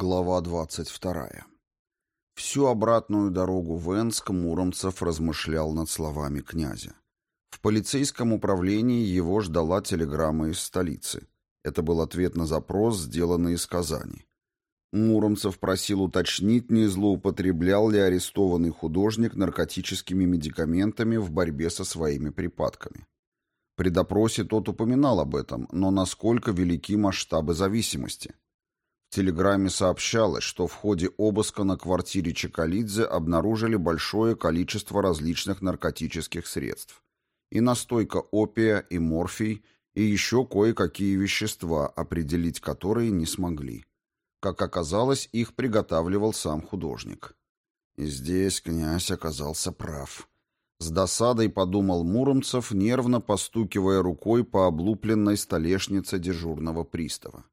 Глава 22. Всю обратную дорогу в Энск Муромцев размышлял над словами князя. В полицейском управлении его ждала телеграмма из столицы. Это был ответ на запрос, сделанный из Казани. Муромцев просил уточнить, не злоупотреблял ли арестованный художник наркотическими медикаментами в борьбе со своими припадками. При допросе тот упоминал об этом, но насколько велики масштабы зависимости – телеграмме сообщалось, что в ходе обыска на квартире Чекалидзе обнаружили большое количество различных наркотических средств. И настойка опия, и морфий, и еще кое-какие вещества, определить которые не смогли. Как оказалось, их приготавливал сам художник. И здесь князь оказался прав. С досадой подумал Муромцев, нервно постукивая рукой по облупленной столешнице дежурного пристава.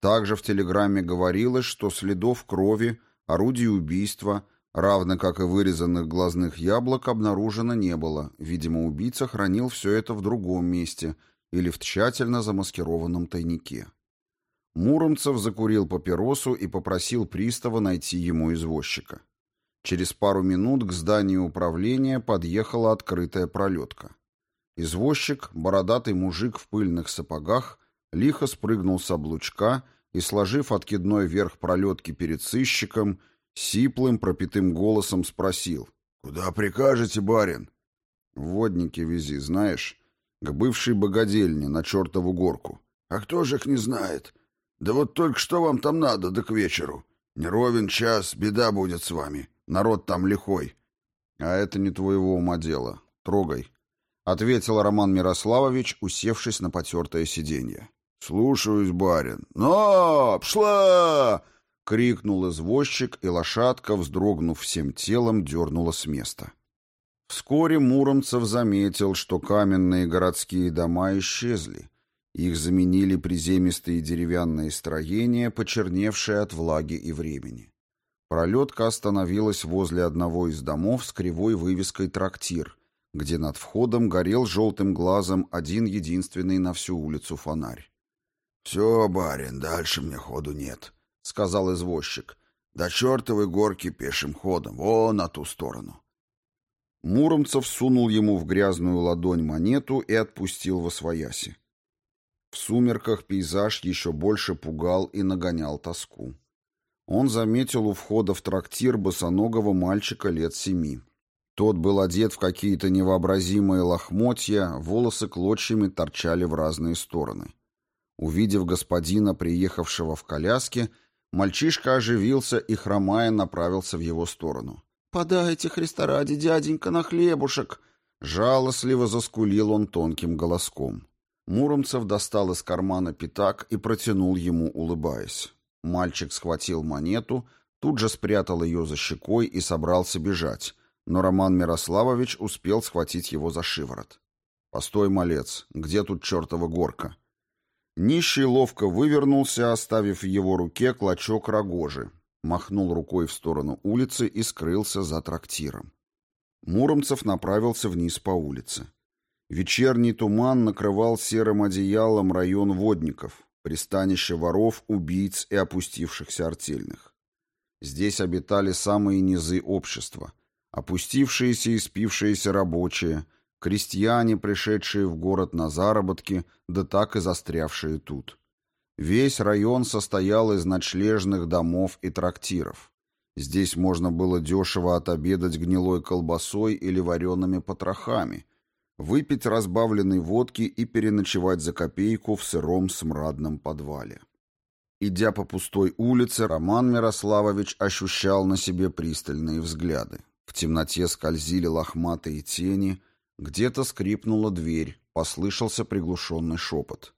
Также в телеграмме говорилось, что следов крови, орудий убийства, равно как и вырезанных глазных яблок, обнаружено не было. Видимо, убийца хранил все это в другом месте или в тщательно замаскированном тайнике. Муромцев закурил папиросу и попросил пристава найти ему извозчика. Через пару минут к зданию управления подъехала открытая пролетка. Извозчик, бородатый мужик в пыльных сапогах, лихо спрыгнул с облучка и, сложив откидной верх пролетки перед сыщиком, сиплым пропитым голосом спросил. «Куда прикажете, барин?» «Водники вези, знаешь, к бывшей богадельне на чертову горку». «А кто же их не знает? Да вот только что вам там надо, да к вечеру. Не ровен час, беда будет с вами. Народ там лихой». «А это не твоего ума дело. Трогай», — ответил Роман Мирославович, усевшись на потертое сиденье. «Слушаюсь, барин». «Но! Пшла!» — крикнул извозчик, и лошадка, вздрогнув всем телом, дернула с места. Вскоре Муромцев заметил, что каменные городские дома исчезли. Их заменили приземистые деревянные строения, почерневшие от влаги и времени. Пролетка остановилась возле одного из домов с кривой вывеской «Трактир», где над входом горел желтым глазом один единственный на всю улицу фонарь. «Все, барин, дальше мне ходу нет», — сказал извозчик. «До чертовой горки пешим ходом, вон на ту сторону». Муромцев сунул ему в грязную ладонь монету и отпустил во свояси. В сумерках пейзаж еще больше пугал и нагонял тоску. Он заметил у входа в трактир босоногого мальчика лет семи. Тот был одет в какие-то невообразимые лохмотья, волосы клочьями торчали в разные стороны. Увидев господина, приехавшего в коляске, мальчишка оживился и, хромая, направился в его сторону. «Подайте, Христа ради, дяденька, на хлебушек!» Жалостливо заскулил он тонким голоском. Муромцев достал из кармана пятак и протянул ему, улыбаясь. Мальчик схватил монету, тут же спрятал ее за щекой и собрался бежать, но Роман Мирославович успел схватить его за шиворот. «Постой, малец, где тут чертова горка?» Нищий ловко вывернулся, оставив в его руке клочок рогожи, махнул рукой в сторону улицы и скрылся за трактиром. Муромцев направился вниз по улице. Вечерний туман накрывал серым одеялом район водников, пристанище воров, убийц и опустившихся артельных. Здесь обитали самые низы общества, опустившиеся и спившиеся рабочие – крестьяне, пришедшие в город на заработки, да так и застрявшие тут. Весь район состоял из ночлежных домов и трактиров. Здесь можно было дешево отобедать гнилой колбасой или вареными потрохами, выпить разбавленной водки и переночевать за копейку в сыром смрадном подвале. Идя по пустой улице, Роман Мирославович ощущал на себе пристальные взгляды. В темноте скользили лохматые тени, где-то скрипнула дверь, послышался приглушенный шепот.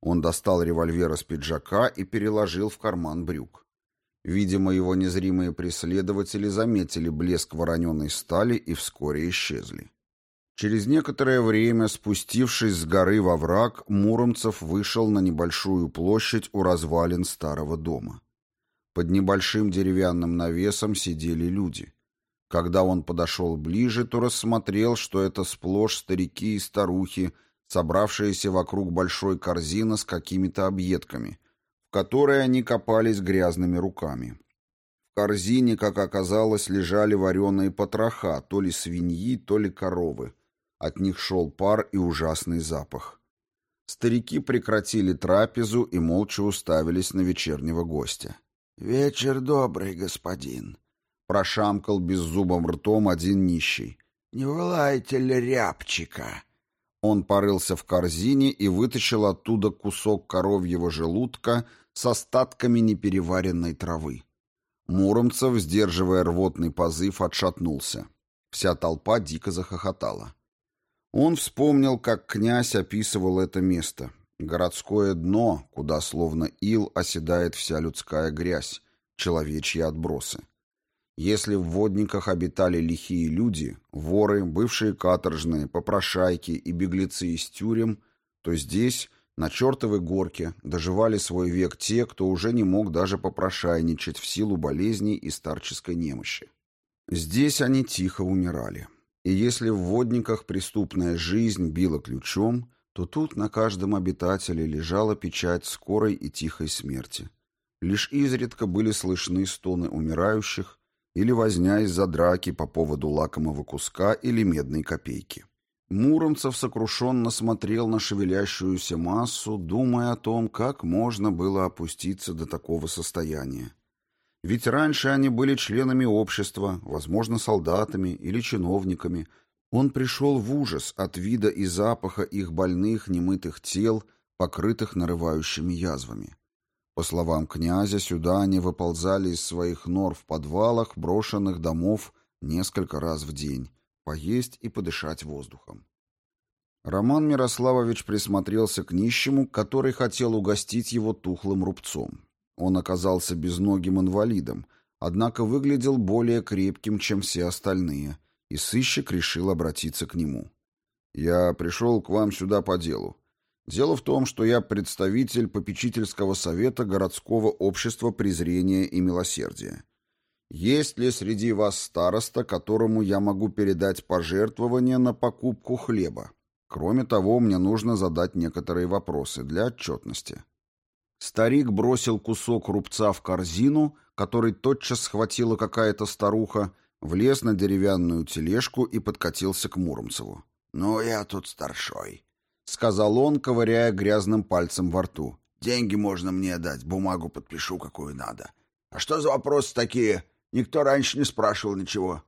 Он достал револьвер из пиджака и переложил в карман брюк. Видимо, его незримые преследователи заметили блеск вороненой стали и вскоре исчезли. Через некоторое время, спустившись с горы во враг, Муромцев вышел на небольшую площадь у развалин старого дома. Под небольшим деревянным навесом сидели люди. Когда он подошел ближе, то рассмотрел, что это сплошь старики и старухи, собравшиеся вокруг большой корзины с какими-то объедками, в которой они копались грязными руками. В корзине, как оказалось, лежали вареные потроха, то ли свиньи, то ли коровы. От них шел пар и ужасный запах. Старики прекратили трапезу и молча уставились на вечернего гостя. «Вечер добрый, господин», — прошамкал беззубым ртом один нищий. «Не вылайте ли рябчика?» Он порылся в корзине и вытащил оттуда кусок коровьего желудка с остатками непереваренной травы. Муромцев, сдерживая рвотный позыв, отшатнулся. Вся толпа дико захохотала. Он вспомнил, как князь описывал это место. Городское дно, куда словно ил оседает вся людская грязь, человечьи отбросы. Если в водниках обитали лихие люди, воры, бывшие каторжные, попрошайки и беглецы из тюрем, то здесь, на чертовой горке, доживали свой век те, кто уже не мог даже попрошайничать в силу болезней и старческой немощи. Здесь они тихо умирали. И если в водниках преступная жизнь била ключом, то тут на каждом обитателе лежала печать скорой и тихой смерти. Лишь изредка были слышны стоны умирающих, или возня из-за драки по поводу лакомого куска или медной копейки. Муромцев сокрушенно смотрел на шевелящуюся массу, думая о том, как можно было опуститься до такого состояния. Ведь раньше они были членами общества, возможно, солдатами или чиновниками. Он пришел в ужас от вида и запаха их больных, немытых тел, покрытых нарывающими язвами. По словам князя, сюда они выползали из своих нор в подвалах брошенных домов несколько раз в день, поесть и подышать воздухом. Роман Мирославович присмотрелся к нищему, который хотел угостить его тухлым рубцом. Он оказался безногим инвалидом, однако выглядел более крепким, чем все остальные, и сыщик решил обратиться к нему. «Я пришел к вам сюда по делу. Дело в том, что я представитель попечительского совета городского общества презрения и милосердия. Есть ли среди вас староста, которому я могу передать пожертвование на покупку хлеба? Кроме того, мне нужно задать некоторые вопросы для отчетности. Старик бросил кусок рубца в корзину, который тотчас схватила какая-то старуха, влез на деревянную тележку и подкатился к Муромцеву. «Ну, я тут старшой», — сказал он, ковыряя грязным пальцем во рту. «Деньги можно мне дать, бумагу подпишу, какую надо. А что за вопросы такие? Никто раньше не спрашивал ничего».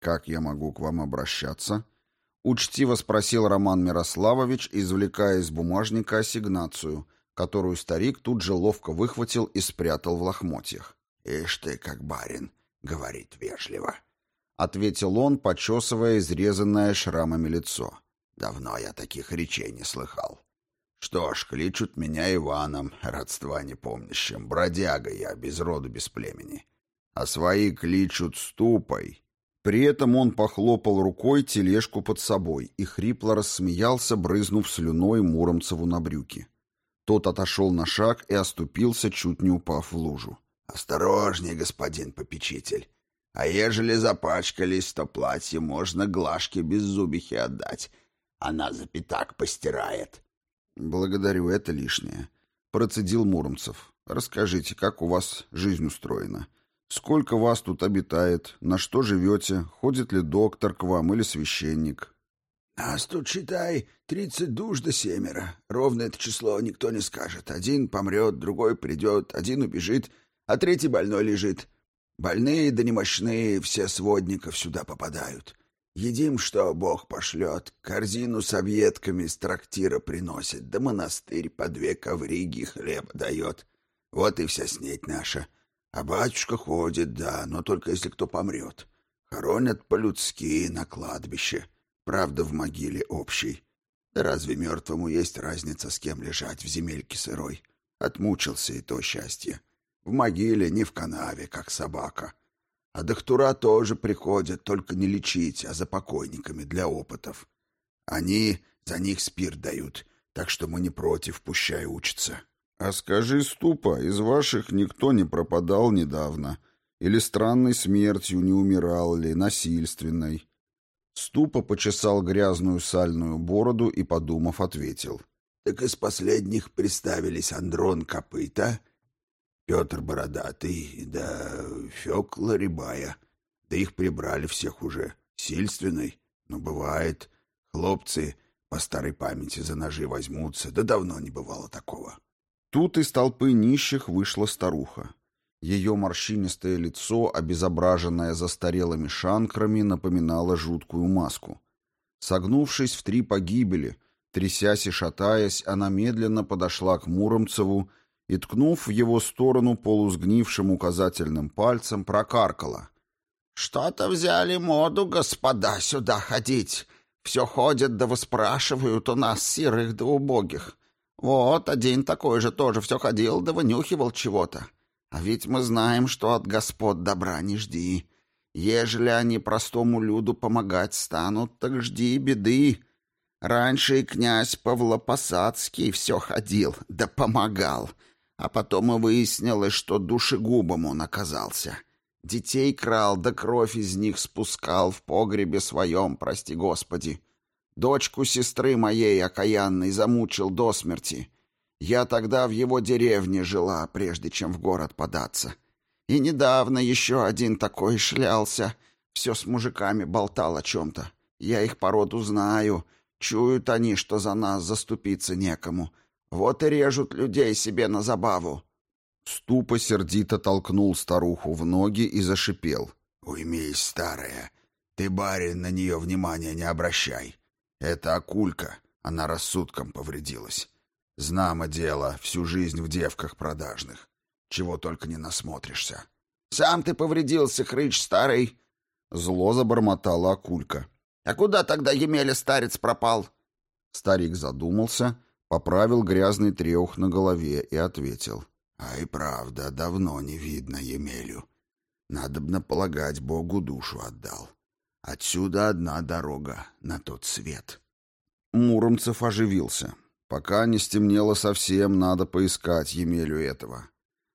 «Как я могу к вам обращаться?» — учтиво спросил Роман Мирославович, извлекая из бумажника ассигнацию, которую старик тут же ловко выхватил и спрятал в лохмотьях. «Ишь ты, как барин!» — говорит вежливо. — ответил он, почесывая изрезанное шрамами лицо. Давно я таких речей не слыхал. Что ж, кличут меня Иваном, родства непомнящим, бродяга я, без роду, без племени. А свои кличут Ступой. При этом он похлопал рукой тележку под собой и хрипло рассмеялся, брызнув слюной Муромцеву на брюки. Тот отошел на шаг и оступился, чуть не упав в лужу. «Осторожней, господин попечитель. А ежели запачкались, то платье можно глажке без зубихи отдать, она за пятак постирает. Благодарю, это лишнее. Процедил Муромцев. Расскажите, как у вас жизнь устроена? Сколько вас тут обитает? На что живете? Ходит ли доктор к вам или священник? Нас тут, считай, тридцать душ до семеро. Ровно это число никто не скажет. Один помрет, другой придет, один убежит, а третий больной лежит. Больные да немощные все сводников сюда попадают. Едим, что Бог пошлет, корзину с объедками из трактира приносит, да монастырь по две ковриги хлеба дает. Вот и вся снеть наша. А батюшка ходит, да, но только если кто помрет. Хоронят по-людски на кладбище, правда, в могиле общей. Да разве мертвому есть разница, с кем лежать в земельке сырой? Отмучился и то счастье. В могиле, не в канаве, как собака. А доктора тоже приходят, только не лечить, а за покойниками для опытов. Они за них спирт дают, так что мы не против, пущай учатся. А скажи, Ступа, из ваших никто не пропадал недавно? Или странной смертью не умирал ли, насильственной? Ступа почесал грязную сальную бороду и, подумав, ответил. Так из последних представились Андрон Копыта, Петр Бородатый, да Фёкла Рябая. Да их прибрали всех уже. Сильственной. Но бывает. Хлопцы по старой памяти за ножи возьмутся. Да давно не бывало такого. Тут из толпы нищих вышла старуха. Ее морщинистое лицо, обезображенное застарелыми шанкрами, напоминало жуткую маску. Согнувшись в три погибели, трясясь и шатаясь, она медленно подошла к Муромцеву и, ткнув в его сторону полусгнившим указательным пальцем, прокаркала. «Что-то взяли моду, господа, сюда ходить. Все ходят да выспрашивают у нас, серых да убогих. Вот, один такой же тоже все ходил да вынюхивал чего-то. А ведь мы знаем, что от господ добра не жди. Ежели они простому люду помогать станут, так жди беды. Раньше и князь Павлопосадский все ходил, да помогал. А потом и выяснилось, что душегубом он оказался. Детей крал, да кровь из них спускал в погребе своем, прости господи. Дочку сестры моей окаянной замучил до смерти. Я тогда в его деревне жила, прежде чем в город податься. И недавно еще один такой шлялся. Все с мужиками болтал о чем-то. Я их породу знаю. Чуют они, что за нас заступиться некому. Вот и режут людей себе на забаву. Ступа сердито толкнул старуху в ноги и зашипел. «Уймись, старая. Ты, барин, на нее внимания не обращай. Это Акулька, она рассудком повредилась. Знамо дело, всю жизнь в девках продажных. Чего только не насмотришься. «Сам ты повредился, хрыч старый!» Зло забормотала Акулька. «А куда тогда Емеля старец пропал?» Старик задумался, поправил грязный треух на голове и ответил. «А и правда, давно не видно Емелю. Надобно полагать, Богу душу отдал. Отсюда одна дорога на тот свет. Муромцев оживился. Пока не стемнело совсем, надо поискать Емелю этого.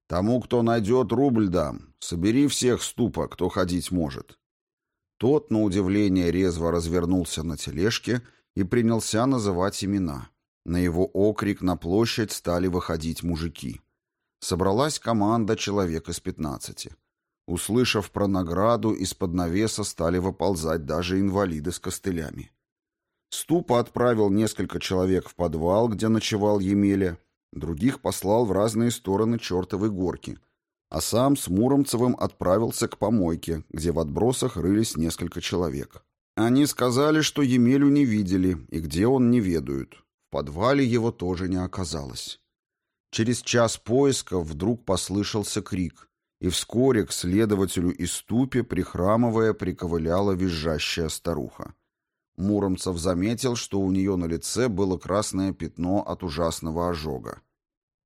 Тому, кто найдет, рубль дам. Собери всех ступа, кто ходить может. Тот, на удивление, резво развернулся на тележке и принялся называть имена. На его окрик на площадь стали выходить мужики. Собралась команда человек из пятнадцати. Услышав про награду, из-под навеса стали выползать даже инвалиды с костылями. Ступа отправил несколько человек в подвал, где ночевал Емеля, других послал в разные стороны чертовой горки, а сам с Муромцевым отправился к помойке, где в отбросах рылись несколько человек. Они сказали, что Емелю не видели и где он не ведают. Подвале его тоже не оказалось. Через час поисков вдруг послышался крик — и вскоре к следователю и ступе, прихрамывая, приковыляла визжащая старуха. Муромцев заметил, что у нее на лице было красное пятно от ужасного ожога.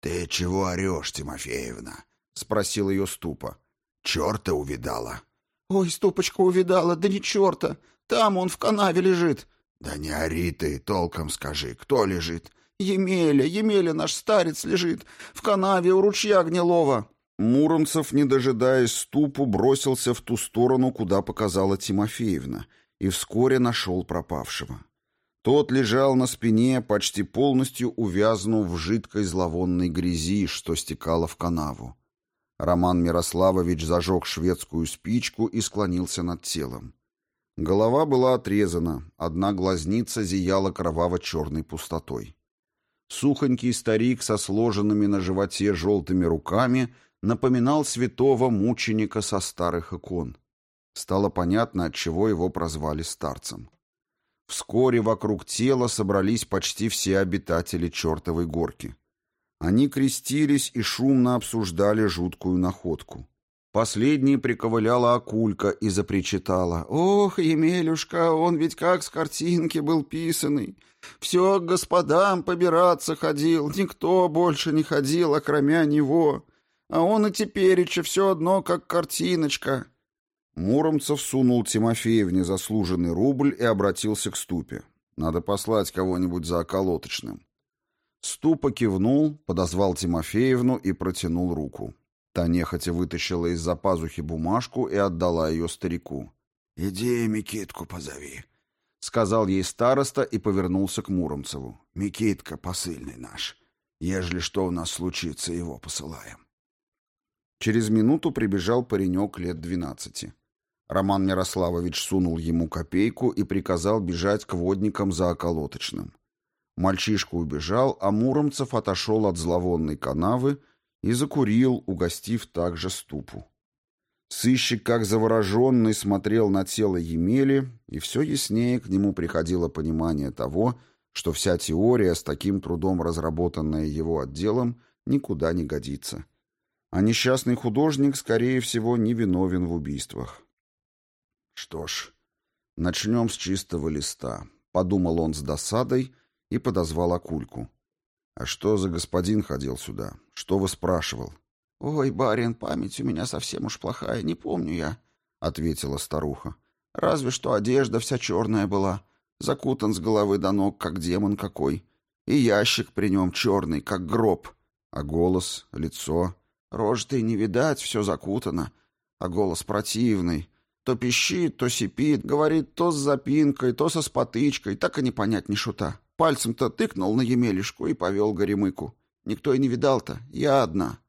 «Ты чего орешь, Тимофеевна?» — спросил ее ступа. «Черта увидала». «Ой, ступочка увидала, да не черта! Там он в канаве лежит!» «Да не ори ты, толком скажи, кто лежит?» «Емеля, Емеля наш старец лежит, в канаве у ручья гнилого!» Муромцев, не дожидаясь ступу, бросился в ту сторону, куда показала Тимофеевна, и вскоре нашел пропавшего. Тот лежал на спине, почти полностью увязнув в жидкой зловонной грязи, что стекала в канаву. Роман Мирославович зажег шведскую спичку и склонился над телом. Голова была отрезана, одна глазница зияла кроваво-черной пустотой. Сухонький старик со сложенными на животе желтыми руками — напоминал святого мученика со старых икон. Стало понятно, от чего его прозвали старцем. Вскоре вокруг тела собрались почти все обитатели чертовой горки. Они крестились и шумно обсуждали жуткую находку. Последней приковыляла Акулька и запричитала. «Ох, Емелюшка, он ведь как с картинки был писанный. Все к господам побираться ходил, никто больше не ходил, окромя него. А он и теперь еще все одно, как картиночка». Муромцев сунул Тимофеевне заслуженный рубль и обратился к Ступе. «Надо послать кого-нибудь за околоточным». Ступа кивнул, подозвал Тимофеевну и протянул руку. Та нехотя вытащила из-за пазухи бумажку и отдала ее старику. «Иди Микитку позови», — сказал ей староста и повернулся к Муромцеву. «Микитка посыльный наш. Ежели что у нас случится, его посылаем». Через минуту прибежал паренек лет двенадцати. Роман Мирославович сунул ему копейку и приказал бежать к водникам за околоточным. Мальчишка убежал, а Муромцев отошел от зловонной канавы и закурил, угостив также ступу. Сыщик, как завороженный, смотрел на тело Емели, и все яснее к нему приходило понимание того, что вся теория, с таким трудом разработанная его отделом, никуда не годится. А несчастный художник, скорее всего, не виновен в убийствах. «Что ж, начнем с чистого листа», — подумал он с досадой и подозвал Акульку. «А что за господин ходил сюда? Что вы спрашивал?» «Ой, барин, память у меня совсем уж плохая, не помню я», — ответила старуха. «Разве что одежда вся черная была, закутан с головы до ног, как демон какой, и ящик при нем черный, как гроб, а голос, лицо, рожи-то и не видать, все закутано, а голос противный, то пищит, то сипит, говорит то с запинкой, то со спотычкой, так и не понять ни шута. Пальцем-то тыкнул на Емелишку и повел Горемыку. Никто и не видал-то, я одна».